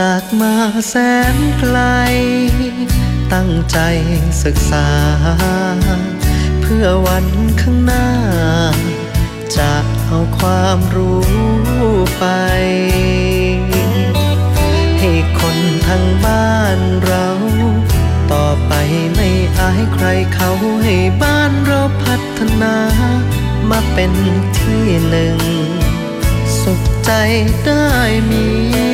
จากมาแสนไกล ตั้งใจศึกษา เพื่อวันข้างหน้า จะเอาความรู้ไป ให้คนทางบ้านเรา ต่อไปไม่อายใครเขาให้บ้านเราพัฒนา มาเป็นที่หนึ่ง สุขใจได้มี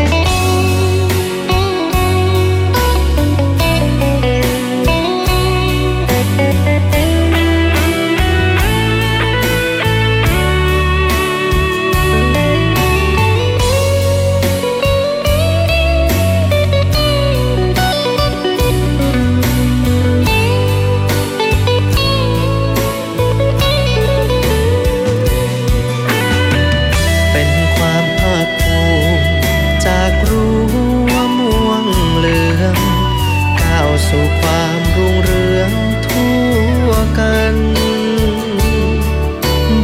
สู่ความรุ่งเรืองทั่วกัน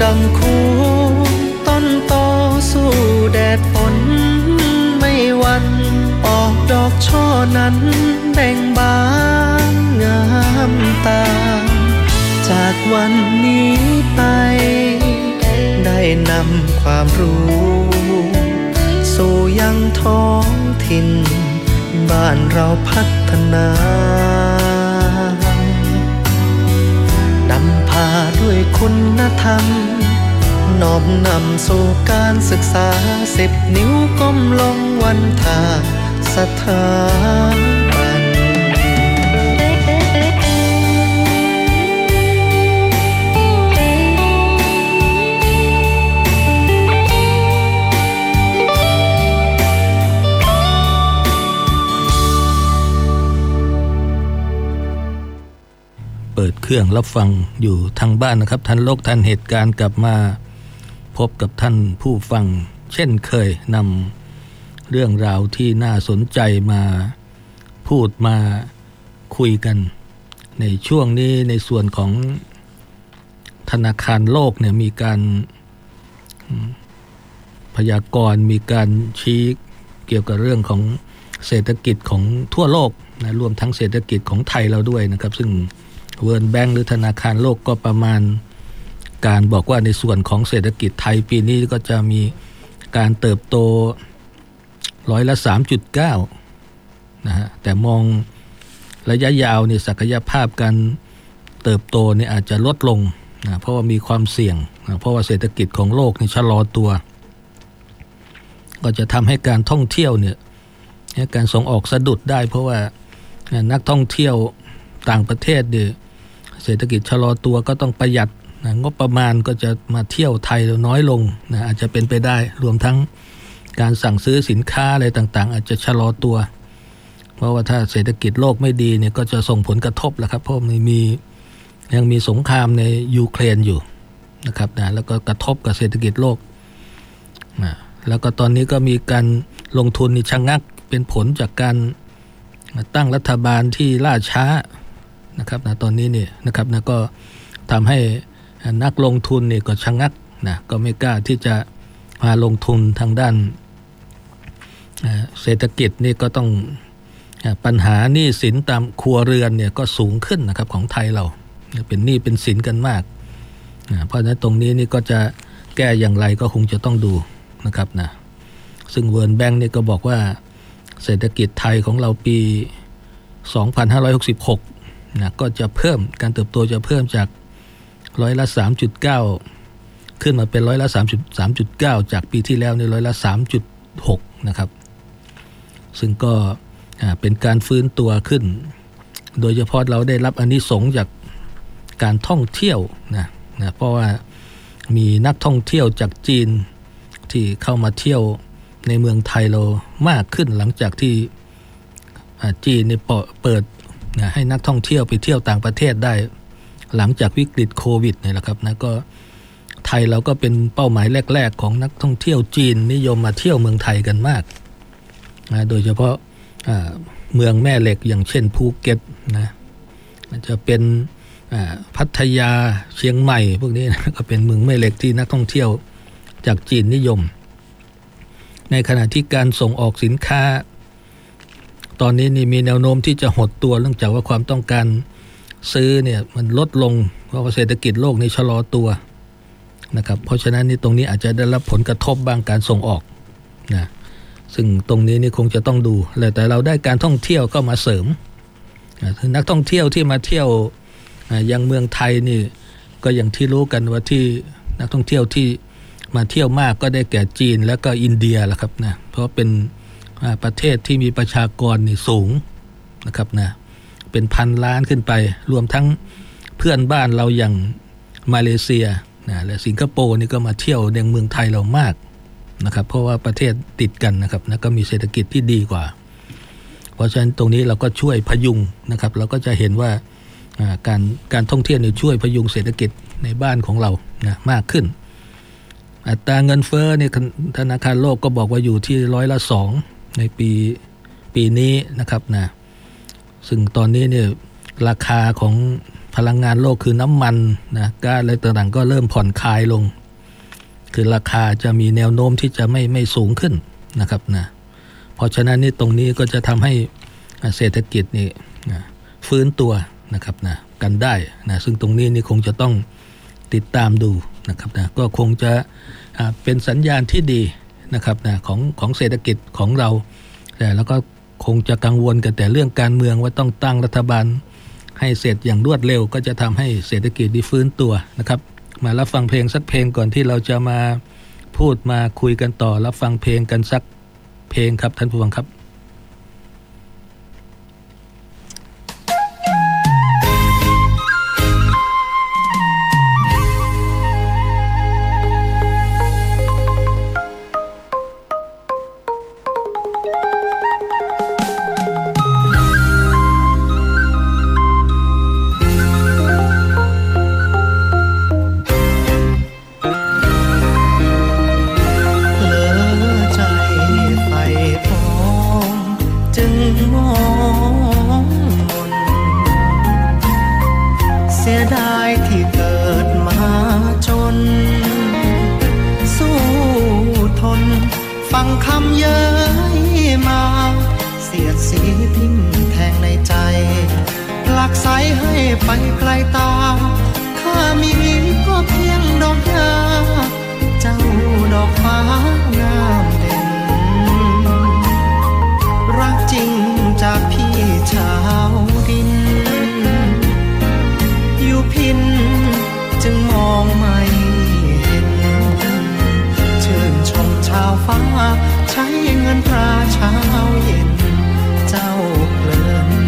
ดังคูต้นโตสู่แดดฝนไม่วันออกดอกช่อนั้นแบ่งบางงามตา จากวันนี้ไป ได้นำความรู้ สู่ยังท้องถิ่น บ้านเราพัฒนานำพาด้วยคุณธรรมนอบนำสู่การศึกษาสิบนิ้วก้มลงวันทาสถาน เครื่องรับฟังอยู่ทางบ้านนะครับท่านโลกท่านเหตุการณ์กลับมาพบกับท่านผู้ฟัง เช่นเคยนำเรื่องราวที่น่าสนใจมาพูดมาคุยกัน ในช่วงนี้ในส่วนของธนาคารโลกเนี่ยมีการพยากรณ์มีการชี้เกี่ยวกับเรื่องของเศรษฐกิจของทั่วโลกนะรวมทั้งเศรษฐกิจของไทยเราด้วยนะครับ ซึ่ง World Bank หรือธนาคารโลกก็ประมาณการบอกว่าในส่วนของเศรษฐกิจไทยปีนี้ก็จะมีการเติบโตร้อยละ 3.9นะฮะแต่มองระยะยาวเนี่ยศักยภาพการเติบโตเนี่ยอาจจะลดลงนะเพราะว่ามีความเสี่ยงนะเพราะว่าเศรษฐกิจของโลกนี่ชะลอตัว ก็จะทำให้การท่องเที่ยวเนี่ยการส่งออกสะดุดได้ เพราะว่านักท่องเที่ยวต่างประเทศเนี่ย เศรษฐกิจชะลอตัวก็ต้องประหยัดนะงบประมาณก็จะมาเที่ยวไทยน้อยลงนะอาจจะเป็นไปได้รวมทั้งการสั่งซื้อสินค้าอะไรต่างๆ อาจจะชะลอตัว เพราะว่าถ้าเศรษฐกิจโลกไม่ดีเนี่ยก็จะส่งผลกระทบแหละครับเพราะมันมียังมีสงครามในยูเครนอยู่นะครับนะแล้วก็กระทบกับเศรษฐกิจโลกนะแล้วก็ตอนนี้ก็มีการลงทุนนี่ชะงงักเป็นผลจากการตั้งรัฐบาลที่ล่าช้า นะครับนะตอนนี้เนี่ยนะครับนะก็ทำให้นักลงทุนเนี่ยก็ชะงงักนะก็ไม่กล้าที่จะมาลงทุนทางด้านเศรษฐกิจนี่ก็ต้องปัญหาหนี้สินตามครัวเรือนเนี่ยก็สูงขึ้นนะครับของไทยเราเป็นหนี้เป็นสินกันมากนะเพราะฉะนั้นตรงนี้นี่ก็จะแก้อย่างไรก็คงจะต้องดูนะครับนะซึ่งเวิร์นแบงก์นี่ก็บอกว่าเศรษฐกิจไทยของเราปี 2566 นะก็จะเพิ่มการเติบโตจะเพิ่มจากร้อยละ 3.9 ขึ้นมาเป็นร้อยละ3.3.9 จากปีที่แล้วในร้อยละ 3.6 นะครับ ซึ่งก็เป็นการฟื้นตัวขึ้น โดยเฉพาะเราได้รับอันนี้สงจากการท่องเที่ยวนะนะเพราะว่ามีนักท่องเที่ยวจากจีนที่เข้ามาเที่ยวในเมืองไทยเรามากขึ้นหลังจากที่จีนเนี่ยเปิด นะให้นักท่องเที่ยวไปเที่ยวต่างประเทศได้ หลังจากวิกฤตโควิดเนี่ยแหละครับนะก็ไทยเราก็เป็นเป้าหมายแรก ๆ ของนักท่องเที่ยวจีนนิยมมาเที่ยวเมืองไทยกันมากนะโดยเฉพาะเมืองแม่เหล็กอย่างเช่นภูเก็ตนะจะเป็นพัทยาเชียงใหม่ พวกนี้นะก็เป็นเมืองแม่เหล็กที่นักท่องเที่ยวจากจีนนิยม ในขณะที่การส่งออกสินค้า ตอนนี้นี่มีแนวโน้มที่จะหดตัวเนื่องจากว่าความต้องการซื้อเนี่ยมันลดลงเพราะเศรษฐกิจโลกในชะลอตัวนะครับเพราะฉะนั้นนี่ตรงนี้อาจจะได้รับผลกระทบบางการส่งออกนะซึ่งตรงนี้นี่คงจะต้องดูแต่เราได้การท่องเที่ยวเข้ามาเสริมนักท่องเที่ยวที่มาเที่ยวยังเมืองไทยนี่ก็อย่างที่รู้กันว่าที่นักท่องเที่ยวที่มาเที่ยวมากก็ได้แก่จีนแล้วก็อินเดียแหละครับนะเพราะเป็น ประเทศที่มีประชากรนี่สูงนะครับนะเป็นพันล้านขึ้นไป รวมทั้งเพื่อนบ้านเราอย่างมาเลเซียนะและสิงคโปร์นี่ก็มาเที่ยวในเมืองไทยเรามากนะครับ เพราะว่าประเทศติดกันนะครับนะก็มีเศรษฐกิจที่ดีกว่า เพราะฉะนั้นตรงนี้เราก็ช่วยพยุงนะครับ เราก็จะเห็นว่าการการท่องเที่ยวเนี่ยช่วยพยุงเศรษฐกิจในบ้านของเรานะมากขึ้น อัตราเงินเฟ้อเนี่ยธนาคารโลกก็บอกว่าอยู่ที่ร้อยละสอง ในปีปีนี้นะครับนะซึ่งตอนนี้เนี่ยราคาของพลังงานโลกคือน้ำมันนะก๊าซอะไรต่างๆก็เริ่มผ่อนคลายลง คือราคาจะมีแนวโน้มที่จะไม่ไม่สูงขึ้นนะครับนะเพราะฉะนั้นนี่ตรงนี้ก็จะทำให้เศรษฐกิจนี่นะฟื้นตัวนะครับนะกันได้นะซึ่งตรงนี้นี่คงจะต้องติดตามดูนะครับนะก็คงจะเป็นสัญญาณที่ดี นะครับนะของของเศรษฐกิจของเราแต่แล้วก็คงจะกังวลกันแต่เรื่องการเมืองว่าต้องตั้งรัฐบาล ให้เสร็จอย่างรวดเร็ว ก็จะทำให้เศรษฐกิจดีฟื้นตัวนะครับ มารับฟังเพลงสักเพลงก่อนที่เราจะมาพูดมาคุยกันต่อรับฟังเพลงกันสักเพลงครับท่านผู้ฟังครับ ฟังคำเย้ยมา เสียดสีทิ้งแทงในใจ หลักสายให้ไปไกลตา ข้ามีก็เพียงดอกยา เจ้าดอกฟ้างามเด่น รักจริงจากพี่ชาวดิน อยู่พินจึงมองมาาฟ้า ใช้เงินตราเช้าเย็น เจ้าเพลิน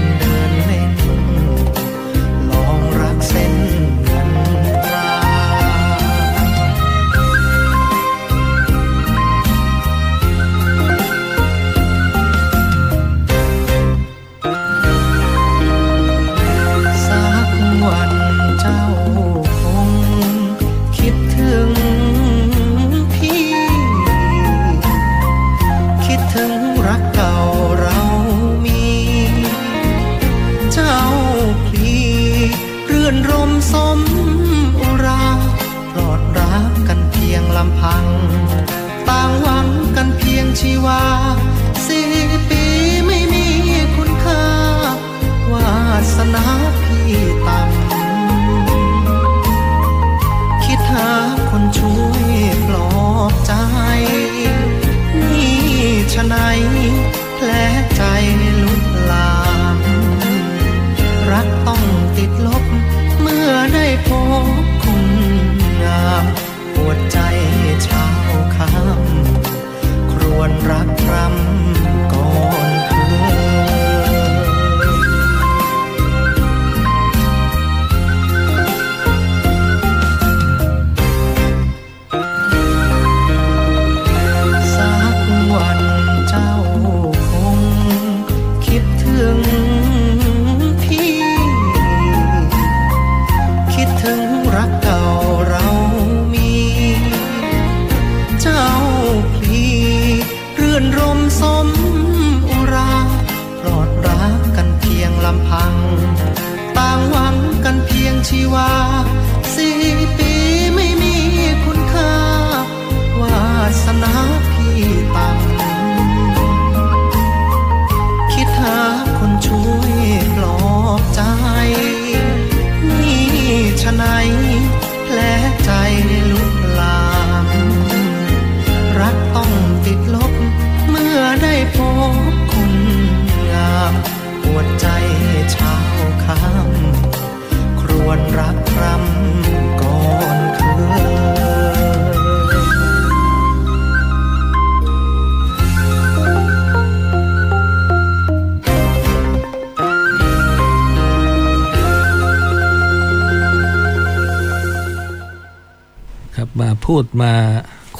พูดมา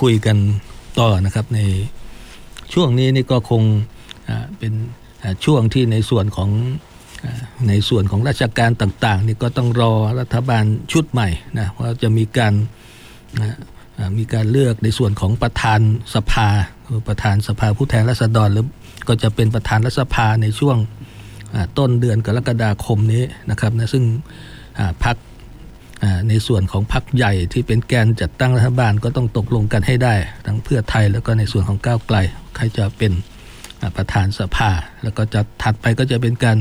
คุยกันต่อนะครับในช่วงนี้นี่ก็คงเป็นช่วงที่ในส่วนของในส่วนของราชการต่างๆนี่ก็ต้องรอรัฐบาลชุดใหม่นะว่าจะมีการมีการเลือกในส่วนของประธานสภาประธานสภาผู้แทนราษฎรหรือก็จะเป็นประธานรัฐสภาในช่วงต้นเดือนกรกฎาคมนี้นะครับนะซึ่งพักอ่า ในส่วนของพรรคใหญ่ที่เป็นแกนจัดตั้งรัฐบาลก็ต้องตกลงกันให้ได้ ทั้งเพื่อไทยแล้วก็ในส่วนของก้าวไกล ใครจะเป็นประธานสภา แล้วก็จะถัดไปก็จะเป็นการ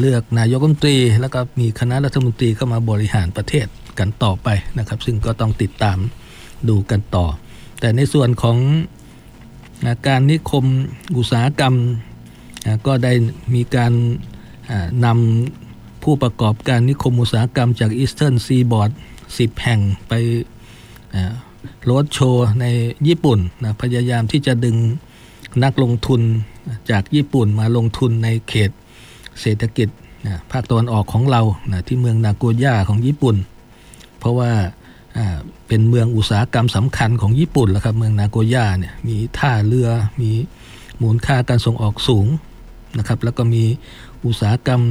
เลือกนายกรัฐมนตรี แล้วก็มีคณะรัฐมนตรีเข้ามาบริหารประเทศกันต่อไปนะครับ ซึ่งก็ต้องติดตามดูกันต่อ แต่ในส่วนของการนิคมอุตสาหกรรมก็ได้มีการนำ ผู้ประกอบการนิคมอุตสาหกรรมจาก Eastern Seaboard 10 แห่งไปรถโชว์ในญี่ปุ่นนะพยายามที่จะดึงนักลงทุนจากญี่ปุ่นมาลงทุนในเขตเศรษฐกิจนะภาคตะวันออกของเรานะที่เมืองนาโกย่าของญี่ปุ่น เพราะว่าเป็นเมืองอุตสาหกรรมสำคัญของญี่ปุ่นแล้วครับเมืองนาโกย่าเนี่ยมีท่าเรือมีมูลค่าการส่งออกสูงนะครับแล้วก็มีอุตสาหกรรม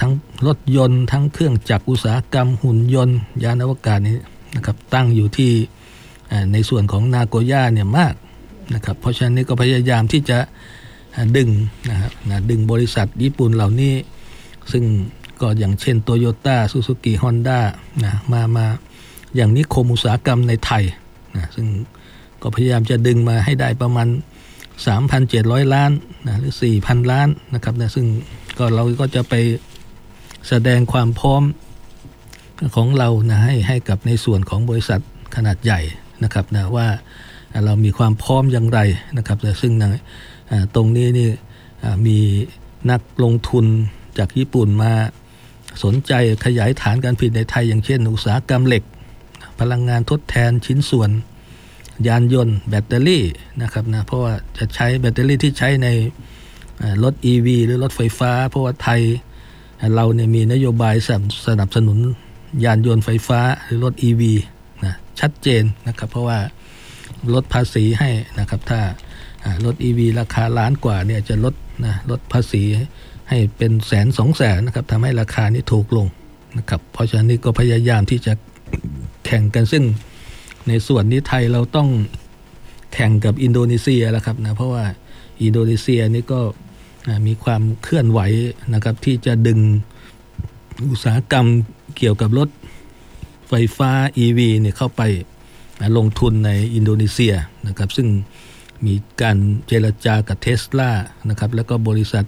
ทั้งรถยนต์ ทั้งเครื่องจักรอุตสาหกรรมหุ่นยนต์ ยานอวกาศนี้นะครับตั้งอยู่ที่ในส่วนของนาโกย่าเนี่ยมากนะครับเพราะฉะนั้นนี่ก็พยายามที่จะดึงนะครับนะดึงบริษัทญี่ปุ่นเหล่านี้ ซึ่งก็อย่างเช่นโตโยต้าซูซูกิฮอนด้านะมามาอย่างนิคมอุตสาหกรรมในไทยนะซึ่งก็พยายามจะดึงมาให้ได้ประมาณ 3,700 ล้านนะหรือ 4,000 ล้านนะครับนะซึ่ง ก็เราก็จะไปแสดงความพร้อมของเรานะให้ให้กับในส่วนของบริษัทขนาดใหญ่นะครับนะว่าเรามีความพร้อมอย่างไรนะครับแต่ซึ่งนะตรงนี้นี่มีนักลงทุนจากญี่ปุ่นมาสนใจขยายฐานการผลิตในไทย อย่างเช่น อุตสาหกรรมเหล็ก พลังงานทดแทนชิ้นส่วน ยานยนต์ แบตเตอรี่นะครับนะเพราะว่าจะใช้แบตเตอรี่ที่ใช้ใน รถ EV หรือรถไฟฟ้า เพราะว่าไทย เราเนี่ยมีนโยบายสนับสนับสนุนยานยนต์ไฟฟ้าหรือรถ EV นะชัดเจนนะครับ เพราะว่าลดภาษีให้นะครับ ถ้ารถ EV ราคาล้านกว่าเนี่ยจะลดนะลดภาษีให้เป็นแสนสองแสนนะครับทำให้ราคานี้ถูกลงนะครับ เพราะฉะนั้นนี่ก็พยายามที่จะแข่งกันซึ่งในส่วนนี้ไทยเราต้องแข่งกับอินโดนีเซียแล้วครับนะเพราะว่าอินโดนีเซียนี่ก็ มีความเคลื่อนไหวนะครับที่จะดึงอุตสาหกรรมเกี่ยวกับรถไฟฟ้า EV เนี่ยเข้าไปลงทุนในอินโดนีเซียนะครับซึ่งมีการเจรจากับเทสลานะครับแล้วก็บริษัท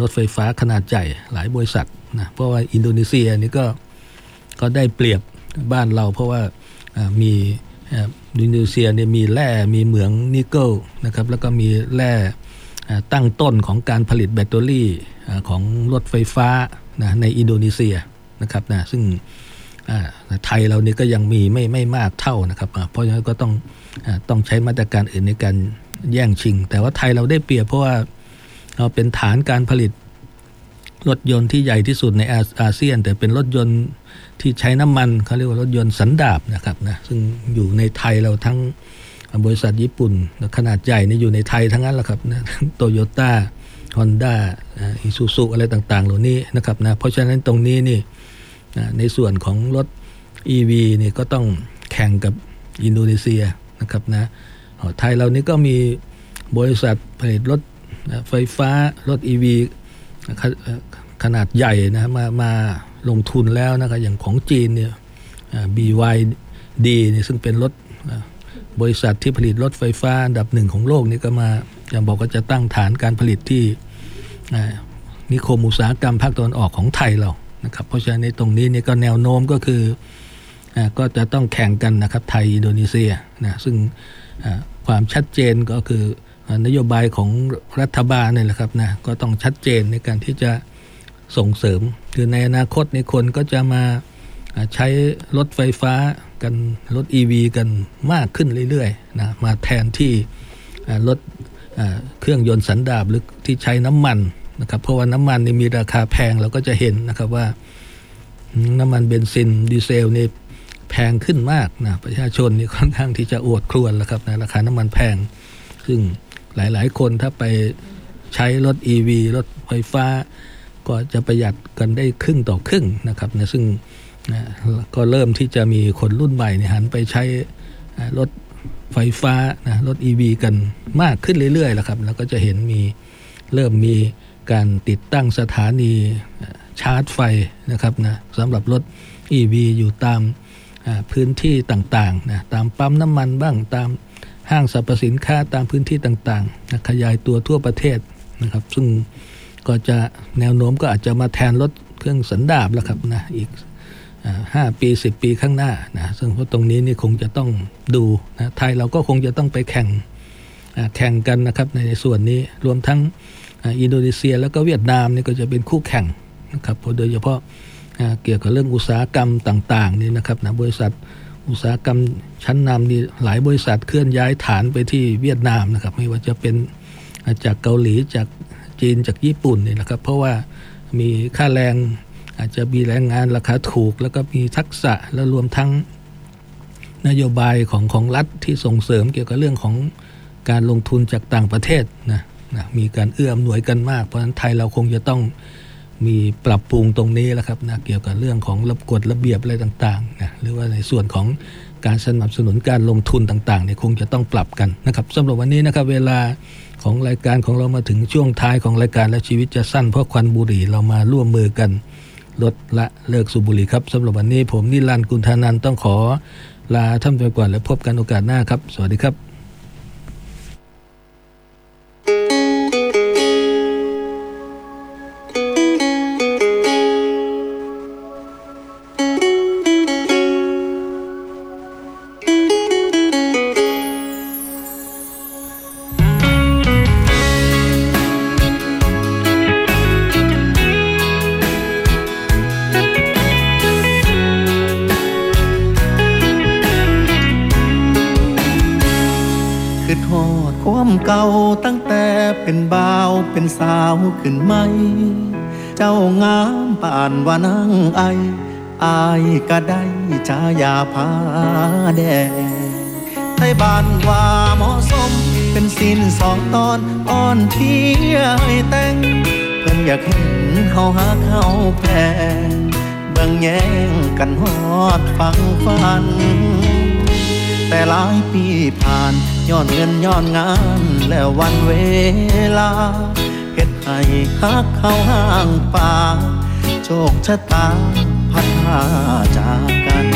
รถไฟฟ้าขนาดใหญ่หลายบริษัทนะเพราะว่าอินโดนีเซียนี่ก็ก็ได้เปรียบบ้านเราเพราะว่ามีอินโดนีเซียเนี่ยมีแร่มีเหมืองนิกเกิลนะครับแล้วก็มีแร่ ตั้งต้นของการผลิตแบตเตอรี่ของรถไฟฟ้านะในอินโดนีเซียนะครับนะซึ่งไทยเรานี่ก็ยังมีไม่ไม่มากเท่านะครับเพราะฉะนั้นก็ต้องต้องใช้มาตรการอื่นในการแย่งชิง แต่ว่าไทยเราได้เปรียบเพราะว่าเราเป็นฐานการผลิตรถยนต์ที่ใหญ่ที่สุดในอาเซียน แต่เป็นรถยนต์ที่ใช้น้ำมันเขาเรียกว่ารถยนต์สันดาบนะครับนะซึ่งอยู่ในไทยเราทั้ง บริษัทญี่ปุ่นขนาดใหญ่นี่อยู่ในไทยทั้งนั้นแหละครับนะโตโยต้าฮอนด้าอิซูซุอะไรต่าง ๆ เหล่านี้นะครับนะเพราะฉะนั้นตรงนี้นี่ในส่วนของรถ EV นี่ก็ต้องแข่งกับอินโดนีเซียนะครับนะไทยเรานี่ก็มีบริษัทผลิตรถไฟฟ้ารถ EV ขนาดใหญ่นะมามาลงทุนแล้วนะครับอย่างของจีนเนี่ย BYD นี่ซึ่งเป็นรถ บริษัทที่ผลิตรถไฟฟ้าอันดับหนึ่งของโลกนี่ก็มาอย่างบอกว่าจะตั้งฐานการผลิตที่นิคมอุตสาหกรรมภาคตะวันออกของไทยเรานะครับเพราะฉะนั้นในตรงนี้นี่ก็แนวโน้มก็คือก็จะต้องแข่งกันนะครับไทยอินโดนีเซียนะซึ่งความชัดเจนก็คือนโยบายของรัฐบาลนี่แหละครับนะก็ต้องชัดเจนในการที่จะส่งเสริม คือในอนาคตในคนก็จะมา ใช้รถไฟฟ้ากันรถ EV กันมากขึ้นเรื่อยๆนะมาแทนที่รถเครื่องยนต์สันดาปหรือที่ใช้น้ำมันนะครับเพราะว่าน้ำมันนี่มีราคาแพงเราก็จะเห็นนะครับว่าน้ำมันเบนซินดีเซลนี่แพงขึ้นมากนะประชาชนนี่ค่อนข้างที่จะอวดครวญแล้วครับนะราคาน้ำมันแพง ซึ่งหลายๆ คนถ้าไปใช้รถ EV รถไฟฟ้า ก็จะประหยัดกันได้ครึ่งต่อครึ่งนะครับนะซึ่ง นะก็เริ่มที่จะมีคนรุ่นใหม่หันไปใช้รถไฟฟ้านะรถ EV กันมากขึ้นเรื่อยๆแล้วครับ แล้วก็จะเห็นมีเริ่มมีการติดตั้งสถานีชาร์จไฟนะครับนะสำหรับรถ EV อยู่ตามพื้นที่ต่างๆนะตามปั๊มน้ำมันบ้างตามห้างสรรพสินค้าตามพื้นที่ต่างๆนะขยายตัวทั่วประเทศนะครับ ซึ่งก็จะแนวโน้มก็อาจจะมาแทนรถเครื่องสันดาบแล้วครับนะอีก ห้าปีสิบปีข้างหน้านะซึ่งเพราะตรงนี้นี่คงจะต้องดูนะไทยเราก็คงจะต้องไปแข่งแข่งกันนะครับในส่วนนี้รวมทั้งอินโดนีเซียแล้วก็เวียดนามนี่ก็จะเป็นคู่แข่งนะครับโดยเฉพาะเกี่ยวกับเรื่องอุตสาหกรรมต่างๆนี่นะครับนะบริษัทอุตสาหกรรมชั้นนำนี่หลายบริษัทเคลื่อนย้ายฐานไปที่เวียดนามนะครับไม่ว่าจะเป็นจากเกาหลีจากจีนจากญี่ปุ่นนี่นะครับเพราะว่ามีค่าแรง อาจจะมีแรงงานราคาถูก แล้วก็มีทักษะแล้วรวมทั้งนโยบายของของรัฐที่ส่งเสริมเกี่ยวกับเรื่องของการลงทุนจากต่างประเทศนะนะมีการเอื้ออำนวยกันมาก เพราะฉะนั้นไทยเราคงจะต้องมีปรับปรุงตรงนี้แล้วครับนะเกี่ยวกับเรื่องของระบบกฎระเบียบอะไรต่างๆนะหรือว่าในส่วนของการสนับสนุนการลงทุนต่างๆเนี่ยคงจะต้องปรับกันนะครับสำหรับวันนี้นะครับเวลาของรายการของเรามาถึงช่วงท้ายของรายการและชีวิตจะสั้นเพราะควันบุหรี่เรามาร่วมมือกัน ลดละเลิกสูบบุหรี่ครับสำหรับวันนี้ผมนิรันดร์กุลธานันต้องขอลาท่านไปก่อนและพบกันโอกาสหน้าครับ สวัสดีครับ ว่านั่งไออายก็ได้ชายาพาแดงไทยบ้านว่าเหมาะสม เป็นสินสองตอนอ่อนเทียแต่ง เพิ่นอยากเห็นเขาหาเขาแพงเบิ่งแย่งกันฮอดฟังฟัน แต่หลายปีผ่านย้อนเงินย้อนงาน แล้ววันเวลาเฮ็ดให้ฮักเข้าห่างป่า โชคชะตาพัดพาจากกัน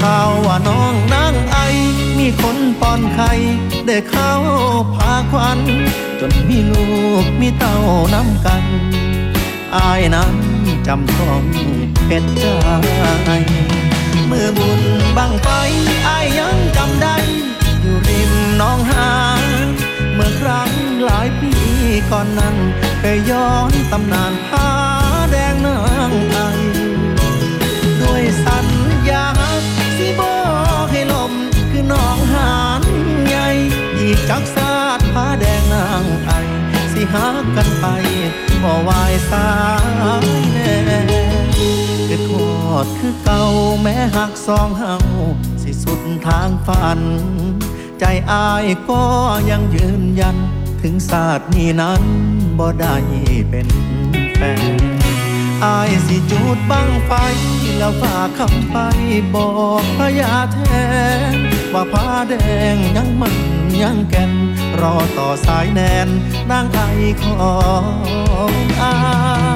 ข่าวว่าน้องนางไอ มีคนป้อนไข่ได้เข้าพาควัน จนมีลูกมีเต้าน้ำกัน อายนั้นจำต้องเป็นใจเมื่อบุญบังไฟอายยังจำได้ อยู่ริมน้องหา เมื่อครั้งหลายปีก่อนนั้นเคยย้อนตำนานผาางไอด้วยสัญญาสิบอกให้ลมคือน้องหานใหญ่อีกจักสาดผ้าแดงนางไอสิหากันไปบ่วายสายแน่คือทอดคือเก่าแม้หักสองเฮาสิสุดทางฝัน ใจอายก็ยังยืนยัน ถึงศาสตร์นี้นั้นบ่ได้เป็นแฟน อายสิจูดบังไฟ แล้วฝากคำไปบอกพระยาแทน ว่าผ้าแดงยังมันยังแก่น รอต่อสายแนนนางไอของอาย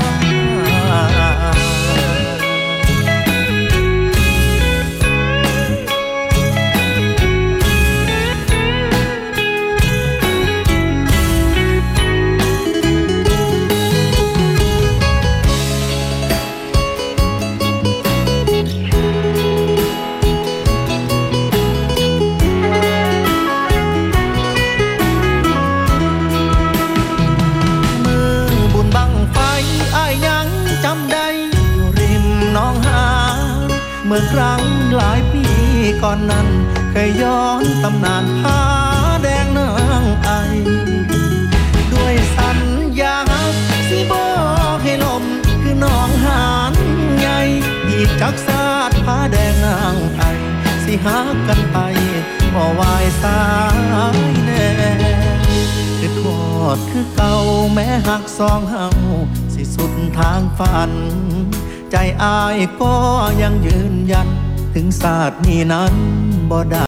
มื่อครั้งหลายปีก่อนนั้น เคยย้อนตำนานผาแดงนางไอ ด้วยสัญญาสิบอกให้ลมคือน้องหานใหญ่อีกจักสาดผาแดงนางไอ สิหากันไปบ่วายสายแน่คือทอดคือเก่าแม้หักสองเฮาสิสุดทางฝัน ใจอายก็ยังยืนยัน ถึงศาสตร์นี้นั้นบ่ได้